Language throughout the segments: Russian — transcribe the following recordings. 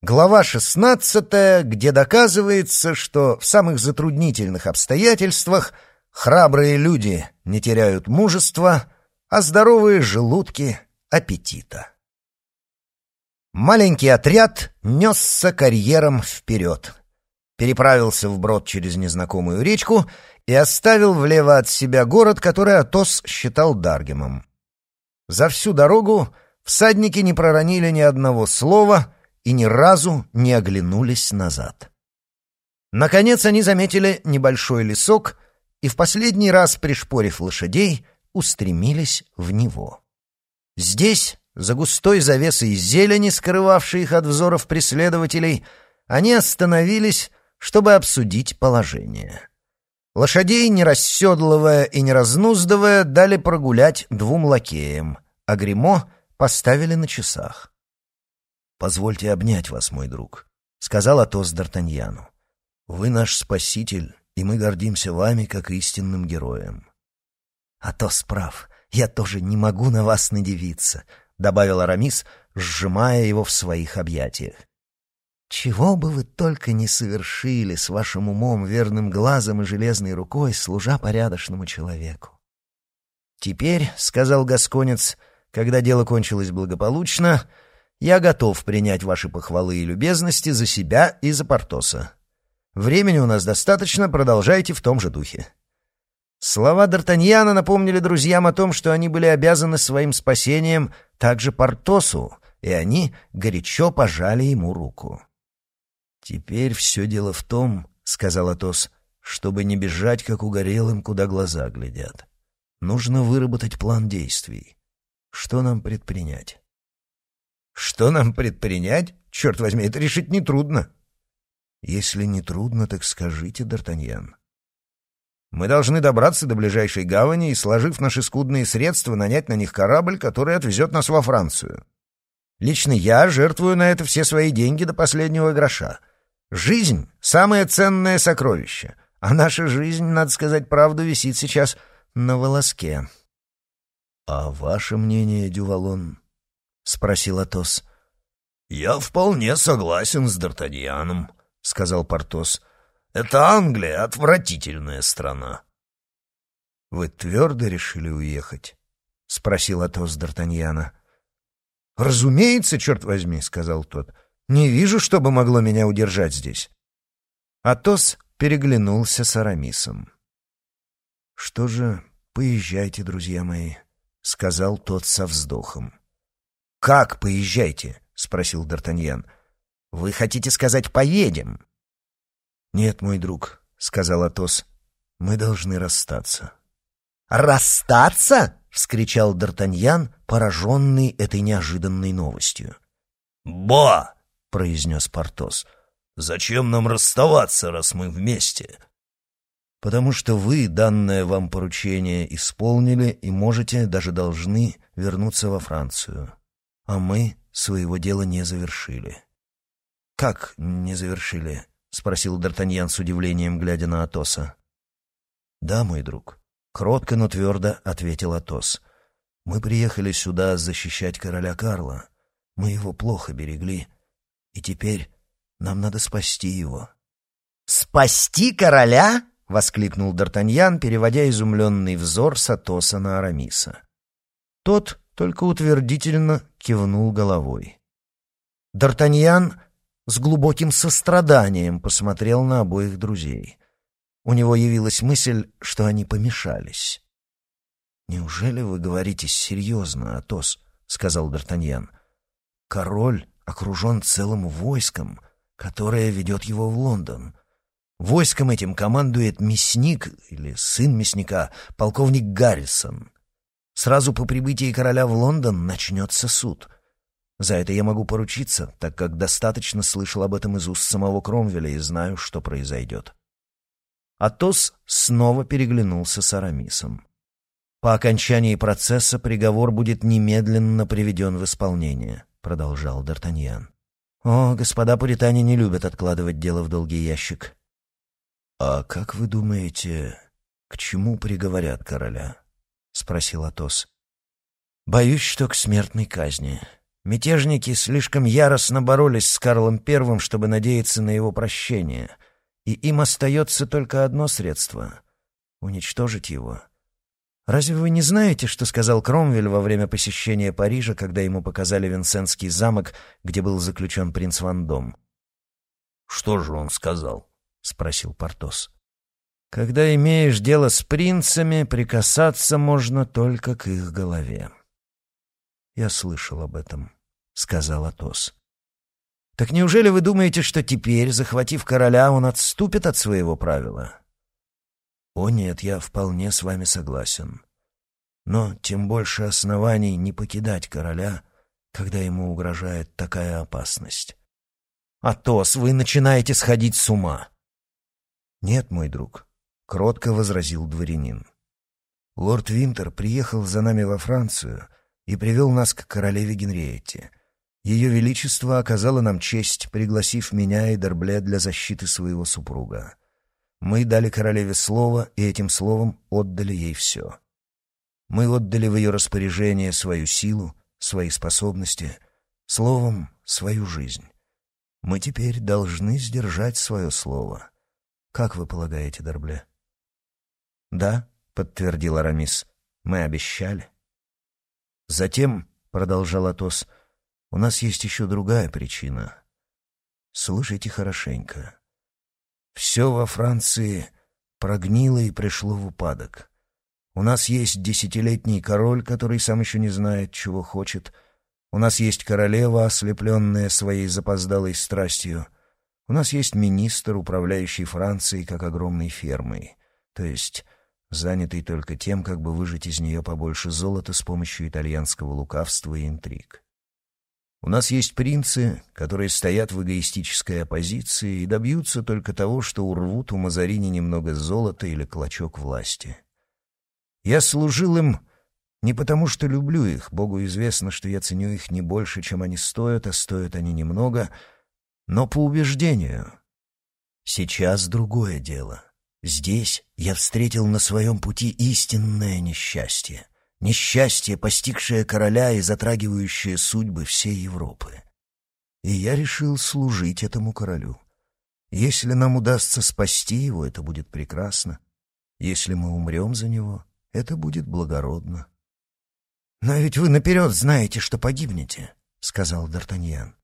Глава 16, где доказывается, что в самых затруднительных обстоятельствах храбрые люди не теряют мужества, а здоровые желудки — аппетита. Маленький отряд несся карьером вперед, переправился вброд через незнакомую речку и оставил влево от себя город, который Атос считал Даргемом. За всю дорогу всадники не проронили ни одного слова — и ни разу не оглянулись назад. Наконец они заметили небольшой лесок и в последний раз, пришпорив лошадей, устремились в него. Здесь, за густой завесой зелени, скрывавшей их от взоров преследователей, они остановились, чтобы обсудить положение. Лошадей, не расседлывая и не разнуздывая, дали прогулять двум лакеям, а гримо поставили на часах. «Позвольте обнять вас, мой друг», — сказал Атос Д'Артаньяну. «Вы наш спаситель, и мы гордимся вами как истинным героем». «Атос прав, я тоже не могу на вас надевиться», — добавил Арамис, сжимая его в своих объятиях. «Чего бы вы только не совершили с вашим умом, верным глазом и железной рукой, служа порядочному человеку». «Теперь», — сказал Гасконец, — «когда дело кончилось благополучно, — я готов принять ваши похвалы и любезности за себя и за Портоса. Времени у нас достаточно, продолжайте в том же духе». Слова Д'Артаньяна напомнили друзьям о том, что они были обязаны своим спасением также Портосу, и они горячо пожали ему руку. «Теперь все дело в том, — сказал Атос, — чтобы не бежать, как угорелым, куда глаза глядят. Нужно выработать план действий. Что нам предпринять?» Что нам предпринять? Черт возьми, это решить нетрудно. Если не трудно, так скажите, Д'Артаньян. Мы должны добраться до ближайшей гавани и, сложив наши скудные средства, нанять на них корабль, который отвезет нас во Францию. Лично я жертвую на это все свои деньги до последнего гроша. Жизнь — самое ценное сокровище, а наша жизнь, надо сказать правду, висит сейчас на волоске. — А ваше мнение, Дювалон? — спросил Атос. «Я вполне согласен с Д'Артаньяном», — сказал Портос. «Это Англия — отвратительная страна». «Вы твердо решили уехать?» — спросил Атос Д'Артаньяна. «Разумеется, черт возьми», — сказал тот. «Не вижу, что бы могло меня удержать здесь». Атос переглянулся с Арамисом. «Что же, поезжайте, друзья мои», — сказал тот со вздохом. «Как поезжайте?» — спросил Д'Артаньян. «Вы хотите сказать «поедем»?» «Нет, мой друг», — сказал Атос, — «мы должны расстаться». «Расстаться?» — вскричал Д'Артаньян, пораженный этой неожиданной новостью. «Ба!» — произнес Портос. «Зачем нам расставаться, раз мы вместе?» «Потому что вы данное вам поручение исполнили и можете, даже должны, вернуться во Францию а мы своего дела не завершили». «Как не завершили?» — спросил Д'Артаньян с удивлением, глядя на Атоса. «Да, мой друг», — кротко, но твердо ответил Атос. «Мы приехали сюда защищать короля Карла. Мы его плохо берегли, и теперь нам надо спасти его». «Спасти короля?» — воскликнул Д'Артаньян, переводя изумленный взор с Атоса на Арамиса. Тот только утвердительно кивнул головой. Д'Артаньян с глубоким состраданием посмотрел на обоих друзей. У него явилась мысль, что они помешались. «Неужели вы говорите серьезно, Атос?» — сказал Д'Артаньян. «Король окружен целым войском, которое ведет его в Лондон. Войском этим командует мясник или сын мясника, полковник Гаррисон. Сразу по прибытии короля в Лондон начнется суд. За это я могу поручиться, так как достаточно слышал об этом из уст самого Кромвеля и знаю, что произойдет. Атос снова переглянулся с Арамисом. «По окончании процесса приговор будет немедленно приведен в исполнение», — продолжал Д'Артаньян. «О, господа пуритане не любят откладывать дело в долгий ящик». «А как вы думаете, к чему приговорят короля?» — спросил Атос. «Боюсь, что к смертной казни», — Мятежники слишком яростно боролись с Карлом I, чтобы надеяться на его прощение, и им остается только одно средство — уничтожить его. Разве вы не знаете, что сказал Кромвель во время посещения Парижа, когда ему показали Винсентский замок, где был заключен принц Вандом? «Что же он сказал?» — спросил Портос. «Когда имеешь дело с принцами, прикасаться можно только к их голове». «Я слышал об этом», — сказал Атос. «Так неужели вы думаете, что теперь, захватив короля, он отступит от своего правила?» «О нет, я вполне с вами согласен. Но тем больше оснований не покидать короля, когда ему угрожает такая опасность». «Атос, вы начинаете сходить с ума!» «Нет, мой друг», — кротко возразил дворянин. «Лорд Винтер приехал за нами во Францию и привел нас к королеве Генриетте. Ее Величество оказало нам честь, пригласив меня и Дербле для защиты своего супруга. Мы дали королеве слово, и этим словом отдали ей все. Мы отдали в ее распоряжение свою силу, свои способности, словом, свою жизнь. Мы теперь должны сдержать свое слово. Как вы полагаете, Дорбле? Да, подтвердил Арамис. Мы обещали. Затем, продолжал Атос, у нас есть еще другая причина. Слушайте хорошенько. Все во Франции прогнило и пришло в упадок. У нас есть десятилетний король, который сам еще не знает, чего хочет — у нас есть королева, ослепленная своей запоздалой страстью. У нас есть министр, управляющий Францией как огромной фермой, то есть занятый только тем, как бы выжать из нее побольше золота с помощью итальянского лукавства и интриг. У нас есть принцы, которые стоят в эгоистической оппозиции и добьются только того, что урвут у Мазарини немного золота или клочок власти. Я служил им не потому, что люблю их, Богу известно, что я ценю их не больше, чем они стоят, а стоят они немного, но по убеждению. Сейчас другое дело. Здесь я встретил на своем пути истинное несчастье. Несчастье, постигшее короля и затрагивающее судьбы всей Европы. И я решил служить этому королю. Если нам удастся спасти его, это будет прекрасно. Если мы умрем за него, это будет благородно. «Но ведь вы наперед знаете, что погибнете», — сказал Д'Артаньян.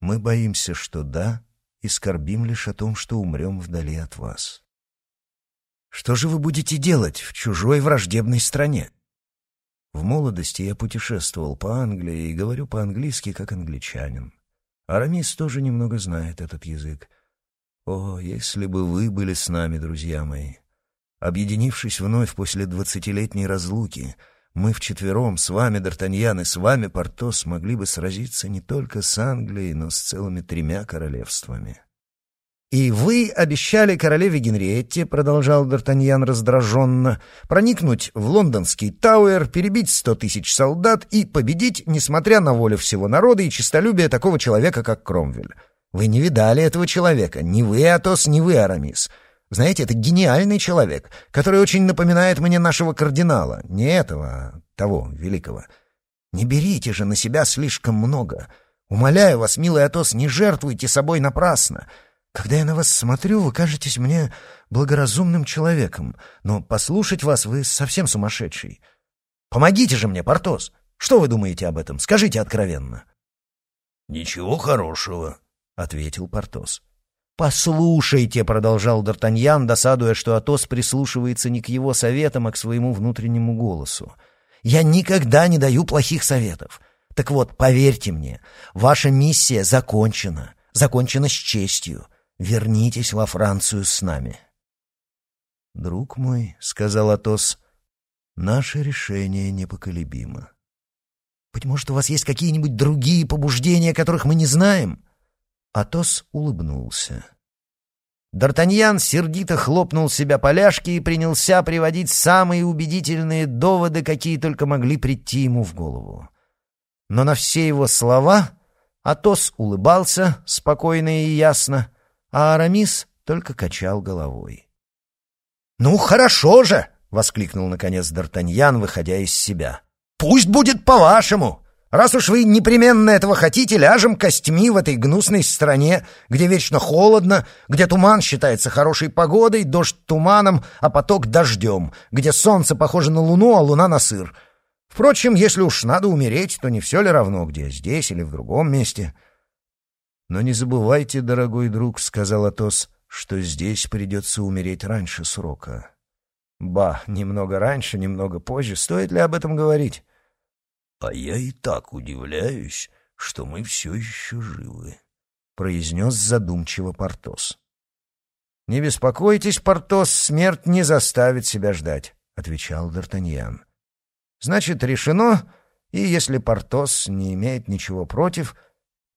«Мы боимся, что да, и скорбим лишь о том, что умрем вдали от вас». «Что же вы будете делать в чужой враждебной стране?» В молодости я путешествовал по Англии и говорю по-английски, как англичанин. Арамис тоже немного знает этот язык. О, если бы вы были с нами, друзья мои! Объединившись вновь после двадцатилетней разлуки — мы вчетвером, с вами, Д'Артаньян, и с вами, Портос, могли бы сразиться не только с Англией, но с целыми тремя королевствами. «И вы обещали королеве Генриетте, — продолжал Д'Артаньян раздраженно, — проникнуть в лондонский Тауэр, перебить сто тысяч солдат и победить, несмотря на волю всего народа и честолюбие такого человека, как Кромвель. Вы не видали этого человека, ни вы, Атос, ни вы, Арамис. Знаете, это гениальный человек, который очень напоминает мне нашего кардинала. Не этого, а того, великого. Не берите же на себя слишком много. Умоляю вас, милый Атос, не жертвуйте собой напрасно. Когда я на вас смотрю, вы кажетесь мне благоразумным человеком, но послушать вас вы совсем сумасшедший. Помогите же мне, Портос. Что вы думаете об этом? Скажите откровенно. Ничего хорошего, ответил Портос. «Послушайте», — продолжал Д'Артаньян, досадуя, что Атос прислушивается не к его советам, а к своему внутреннему голосу. «Я никогда не даю плохих советов. Так вот, поверьте мне, ваша миссия закончена, закончена с честью. Вернитесь во Францию с нами». «Друг мой», — сказал Атос, — «наше решение непоколебимо». «Быть может, у вас есть какие-нибудь другие побуждения, которых мы не знаем?» Атос улыбнулся. Д'Артаньян сердито хлопнул себя по ляжке и принялся приводить самые убедительные доводы, какие только могли прийти ему в голову. Но на все его слова Атос улыбался спокойно и ясно, а Арамис только качал головой. «Ну, хорошо же!» — воскликнул наконец Д'Артаньян, выходя из себя. «Пусть будет по-вашему! Раз уж вы непременно этого хотите, ляжем костьми в этой гнусной стране, где вечно холодно, где туман считается хорошей погодой, дождь туманом, а поток дождем, где солнце похоже на луну, а луна на сыр. Впрочем, если уж надо умереть, то не все ли равно, где, здесь или в другом месте. «Но не забывайте, дорогой друг», — сказал Атос, — «что здесь придется умереть раньше срока». «Ба, немного раньше, немного позже. Стоит ли об этом говорить?» «А я и так удивляюсь, что мы все еще живы», — произнес задумчиво Портос. «Не беспокойтесь, Портос, смерть не заставит себя ждать», — отвечал Д'Артаньян. «Значит, решено, и если Портос не имеет ничего против...»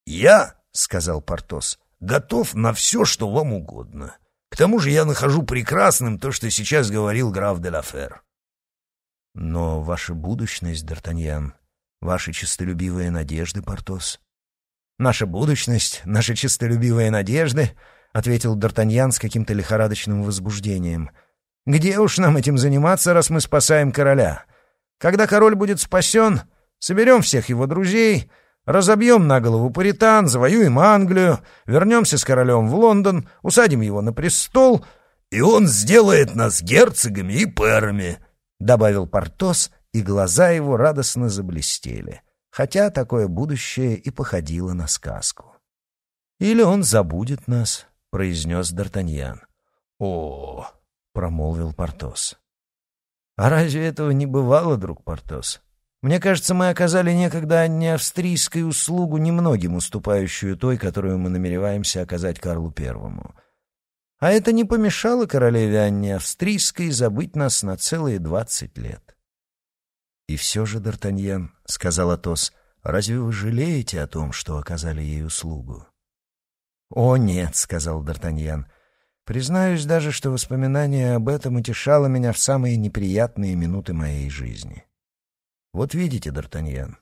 «Я, — сказал Портос, — готов на все, что вам угодно. К тому же я нахожу прекрасным то, что сейчас говорил граф де Лафер». «Но ваша будущность, Д'Артаньян, Ваши честолюбивые надежды, Портос? Наша будущность, наши честолюбивые надежды, ответил Д'Артаньян с каким-то лихорадочным возбуждением. Где уж нам этим заниматься, раз мы спасаем короля? Когда король будет спасен, соберем всех его друзей, разобьем на голову паритан, завоюем Англию, вернемся с королем в Лондон, усадим его на престол, и он сделает нас герцогами и пэрами, — добавил Портос и глаза его радостно заблестели, хотя такое будущее и походило на сказку. «Или он забудет нас», — произнес Д'Артаньян. «О!» — промолвил Портос. «А разве этого не бывало, друг Портос? Мне кажется, мы оказали некогда не австрийскую услугу, немногим уступающую той, которую мы намереваемся оказать Карлу Первому. А это не помешало королеве Анне Австрийской забыть нас на целые двадцать лет. «И все же, Д'Артаньян», — сказал Атос, — «разве вы жалеете о том, что оказали ей услугу?» «О, нет», — сказал Д'Артаньян. «Признаюсь даже, что воспоминание об этом утешало меня в самые неприятные минуты моей жизни. Вот видите, Д'Артаньян,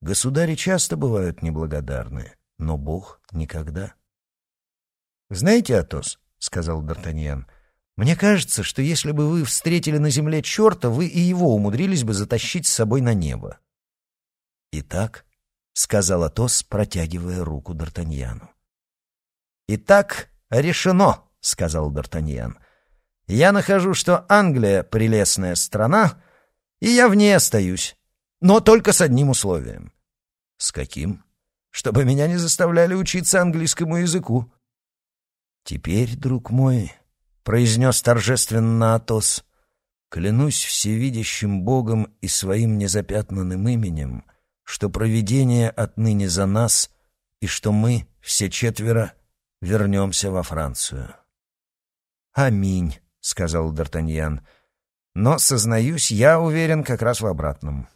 государи часто бывают неблагодарны, но Бог никогда». «Знаете, Атос», — сказал Д'Артаньян, — мне кажется, что если бы вы встретили на земле черта, вы и его умудрились бы затащить с собой на небо. «Итак», — сказал Атос, протягивая руку Д'Артаньяну. «Итак, решено», — сказал Д'Артаньян. «Я нахожу, что Англия — прелестная страна, и я в ней остаюсь, но только с одним условием». «С каким?» «Чтобы меня не заставляли учиться английскому языку». «Теперь, друг мой, — произнес торжественно Атос. «Клянусь всевидящим Богом и своим незапятнанным именем, что провидение отныне за нас и что мы, все четверо, вернемся во Францию». «Аминь», — сказал Д'Артаньян. «Но, сознаюсь, я уверен как раз в обратном».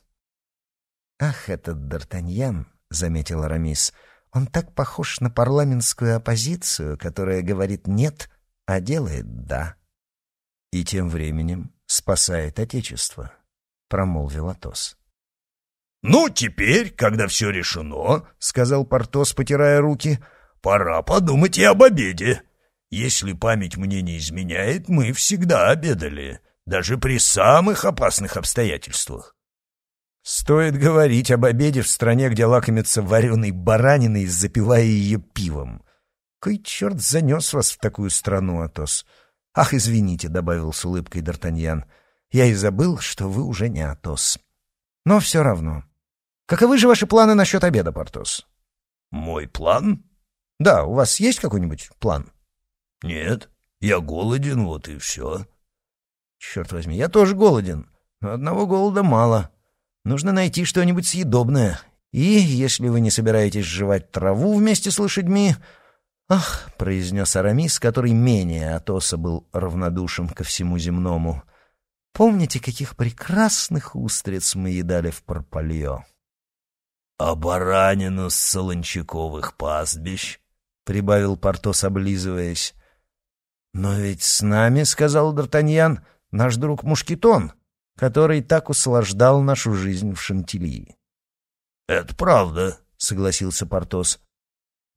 «Ах, этот Д'Артаньян», — заметил Арамис, — «он так похож на парламентскую оппозицию, которая говорит «нет», а делает «да». И тем временем спасает Отечество, — промолвил Атос. «Ну, теперь, когда все решено, — сказал Портос, потирая руки, — пора подумать и об обеде. Если память мне не изменяет, мы всегда обедали, даже при самых опасных обстоятельствах. Стоит говорить об обеде в стране, где лакомятся вареной бараниной, запивая ее пивом. Кой черт занес вас в такую страну, Атос? Ах, извините, — добавил с улыбкой Д'Артаньян. Я и забыл, что вы уже не Атос. Но все равно. Каковы же ваши планы насчет обеда, Портос? Мой план? Да, у вас есть какой-нибудь план? Нет, я голоден, вот и все. Черт возьми, я тоже голоден, но одного голода мало. Нужно найти что-нибудь съедобное. И, если вы не собираетесь жевать траву вместе с лошадьми, «Ах», — произнес Арамис, который менее Атоса был равнодушен ко всему земному, — «помните, каких прекрасных устриц мы едали в Парпальо?» «А баранину с солончаковых пастбищ?» — прибавил Портос, облизываясь. «Но ведь с нами, — сказал Д'Артаньян, — наш друг Мушкетон, который так услаждал нашу жизнь в Шантильи». «Это правда», — согласился Портос.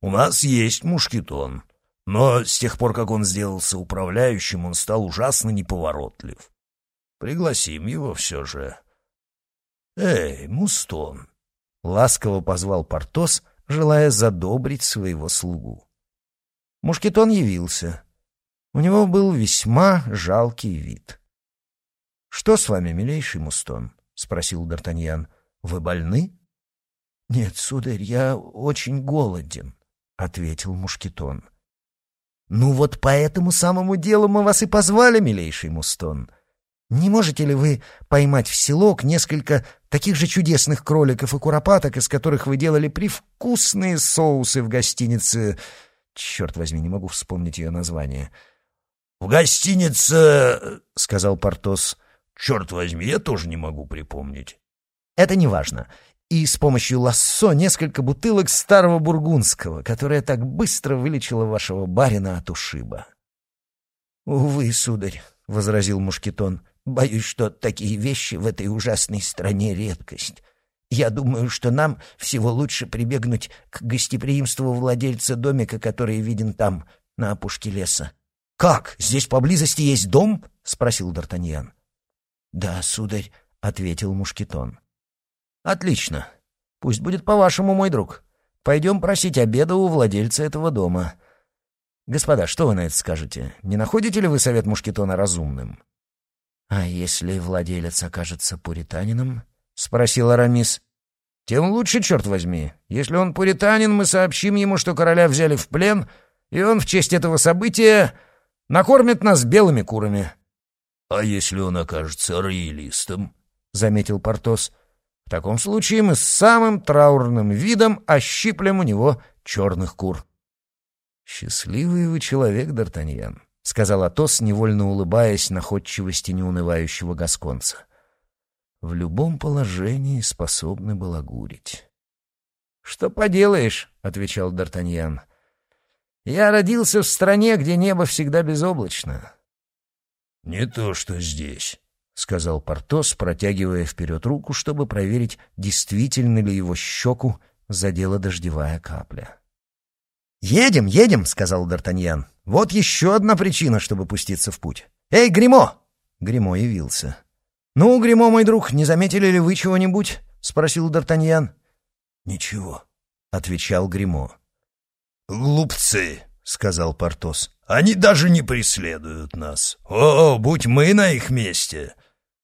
У нас есть мушкетон, но с тех пор, как он сделался управляющим, он стал ужасно неповоротлив. Пригласим его все же. Эй, Мустон, — ласково позвал Портос, желая задобрить своего слугу. Мушкетон явился. У него был весьма жалкий вид. — Что с вами, милейший Мустон? — спросил Д'Артаньян. — Вы больны? — Нет, сударь, я очень голоден, — ответил Мушкетон. — Ну вот по этому самому делу мы вас и позвали, милейший Мустон. Не можете ли вы поймать в селок несколько таких же чудесных кроликов и куропаток, из которых вы делали привкусные соусы в гостинице... Черт возьми, не могу вспомнить ее название. — В гостинице, — сказал Портос, — черт возьми, я тоже не могу припомнить. — Это не важно. И с помощью лассо несколько бутылок старого бургундского, которое так быстро вылечило вашего барина от ушиба. — Увы, сударь, — возразил Мушкетон, — боюсь, что такие вещи в этой ужасной стране редкость. Я думаю, что нам всего лучше прибегнуть к гостеприимству владельца домика, который виден там, на опушке леса. — Как? Здесь поблизости есть дом? — спросил Д'Артаньян. — Да, сударь, — ответил Мушкетон. — Отлично. Пусть будет по-вашему, мой друг. Пойдем просить обеда у владельца этого дома. Господа, что вы на это скажете? Не находите ли вы совет Мушкетона разумным? — А если владелец окажется пуританином? — спросил Арамис. «Тем лучше, черт возьми. Если он пуританин, мы сообщим ему, что короля взяли в плен, и он в честь этого события накормит нас белыми курами». «А если он окажется роялистом?» — заметил Портос. «В таком случае мы с самым траурным видом ощиплем у него черных кур». «Счастливый вы человек, Д'Артаньян», — сказал Атос, невольно улыбаясь находчивости неунывающего гасконца в любом положении способны балагурить. — Что поделаешь, — отвечал Д'Артаньян. — Я родился в стране, где небо всегда безоблачно. — Не то, что здесь, — сказал Портос, протягивая вперед руку, чтобы проверить, действительно ли его щеку задела дождевая капля. «Едем, едем!» — сказал Д'Артаньян. «Вот еще одна причина, чтобы пуститься в путь. Эй, Гримо!» Гримо явился. «Ну, Гримо, мой друг, не заметили ли вы чего-нибудь?» — спросил Д'Артаньян. «Ничего», — отвечал Гримо. «Глупцы», — сказал Портос. «Они даже не преследуют нас. О, будь мы на их месте!»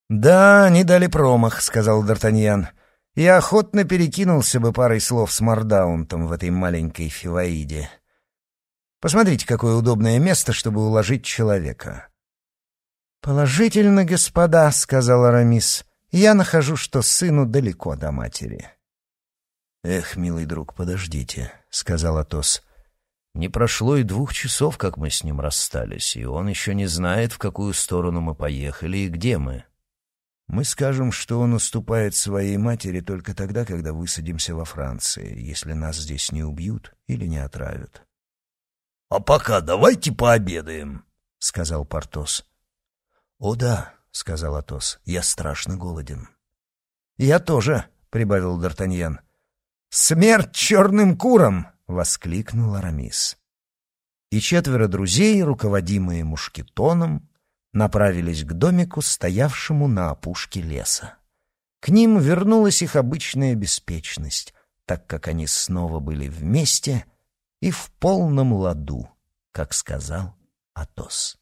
«Да, они дали промах», — сказал Д'Артаньян. «Я охотно перекинулся бы парой слов с Мардаунтом в этой маленькой фиваиде. Посмотрите, какое удобное место, чтобы уложить человека. «Положительно, господа», — сказал Арамис, — «я нахожу, что сыну далеко до матери». «Эх, милый друг, подождите», — сказал Атос. «Не прошло и двух часов, как мы с ним расстались, и он еще не знает, в какую сторону мы поехали и где мы». «Мы скажем, что он уступает своей матери только тогда, когда высадимся во Франции, если нас здесь не убьют или не отравят». «А пока давайте пообедаем», — сказал Портос. «О да», — сказал Атос, — «я страшно голоден». «Я тоже», — прибавил Д'Артаньян. «Смерть черным курам!» — воскликнул Арамис. И четверо друзей, руководимые мушкетоном, направились к домику, стоявшему на опушке леса. К ним вернулась их обычная беспечность, так как они снова были вместе и в полном ладу, как сказал Атос.